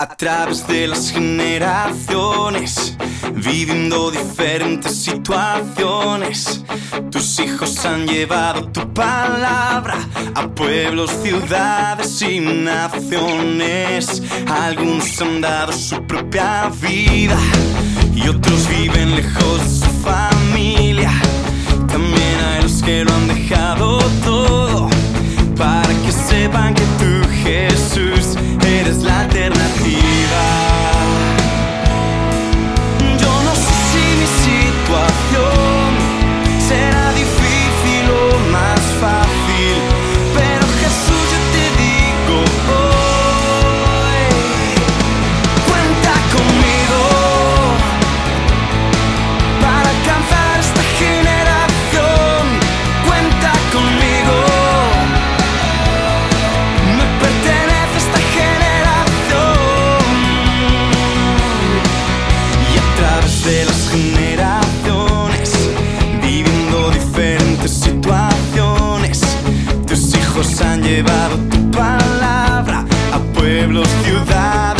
A través de las generaciones, viviendo diferentes situaciones, tus hijos han llevado tu palabra a pueblos, ciudades y naciones. Algunos han dado su propia vida y otros viven lejos de su familia. De las generaciones, viviendo diferentes situaciones, tus hijos han llevado tu palabra a pueblos, ciudades